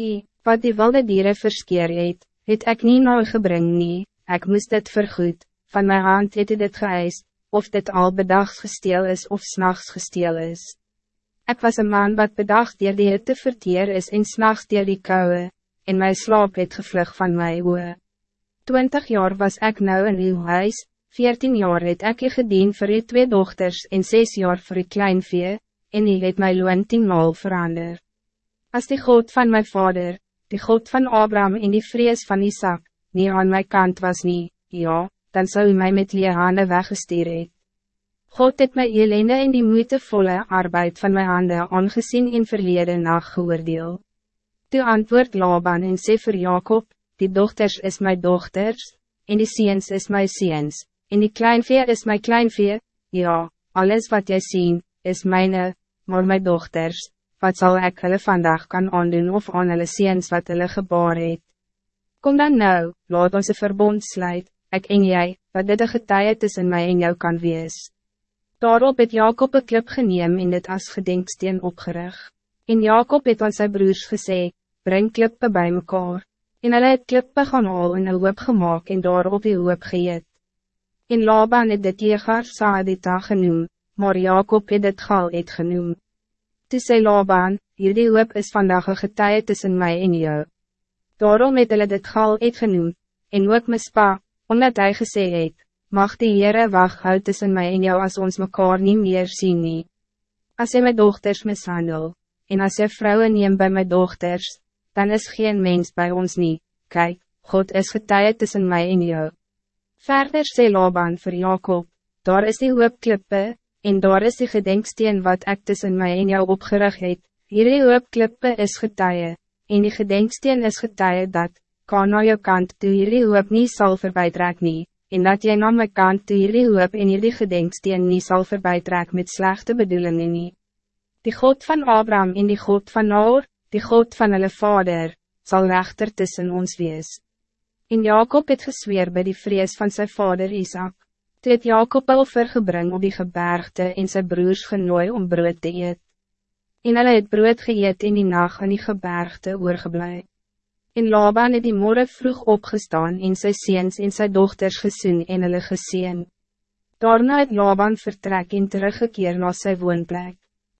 I, wat die wilde dieren verskeer het, het ek nie nou gebring nie, ek moest dit vergoed, van mijn hand het dit geëist, of dit al bedags gesteel is of s'nachts gesteel is. Ik was een man wat bedacht dier die hitte verteer is en s'nachts dier die kouwe, en my slaap het gevlug van my oe. Twintig jaar was ik nou in uw huis, veertien jaar het ek je gedien voor je twee dochters en zes jaar voor je kleinvee, en je het my loon tienmaal verander. Als die God van mijn vader, die God van Abraham en die vrees van Isaac, niet aan mijn kant was niet, ja, dan zou u mij met lie handen weggestuur het. God het my elende en die moeitevolle arbeid van mijn handen aangezien in verlede nacht geoordeel. Toe antwoord Laban en sê vir Jacob, die dochters is mijn dochters, en die ziens is mijn ziens, en die kleinvee is mijn kleinvee, ja, alles wat jij zien, is mijne, maar mijn dochters, wat zal ik hulle vandaag kan aandoen of aan hulle ziens wat hulle geboren het. Kom dan nou, laat ons een verbond sluit, ik en jij, wat dit een getuie tussen mij en jou kan wees. Daarop het Jacob een klip geneem en dit as gedenksteen opgerig. En Jacob het aan sy broers gesê, breng klippe bij mekaar. En hulle het klippe gaan al in een hoop gemaakt en daarop die hoop geëet. En Laban het dit Jegar Saadita genoem, maar Jacob het dit Gal het genoem. Toe sê Laban, hierdie hoop is vandag een getuie tussen mij en jou. Daarom het hulle dit Gal het genoem, en ook Mispa, omdat hij gesê het, mag die Heere wacht hou tussen mij en jou als ons mekaar niet meer zien nie. As hy my dochters mishandel, en as hy vrouwen neem bij my dochters, dan is geen mens bij ons niet. Kijk, God is getuie tussen mij en jou. Verder sê Laban vir Jacob, daar is die hoopklippe, en daar is die gedenksteen wat ek tussen mij en jou opgerig het, hierdie hoopklippe is getuie, en die gedenksteen is getuie dat, kan na jou kant toe hierdie hoop nie sal verbytrek nie, en dat jy na my kant toe hierdie hoop en hierdie gedenksteen nie sal verbytrek met slechte bedoelingen nie. Die God van Abraham en die God van Noor, die God van hulle vader, zal rechter tussen ons wees. En Jacob het gesweer bij die vrees van zijn vader Isaac. Toe het Jacob al vergebring op die gebergte en zijn broers genooi om brood te eet. En hulle het brood geëet in die nacht aan die gebergte oorgeblij. En Laban het die morgen vroeg opgestaan en sy seens en sy dochters gesoen en hulle geseen. Daarna het Laban vertrek en teruggekeer na sy woonplek.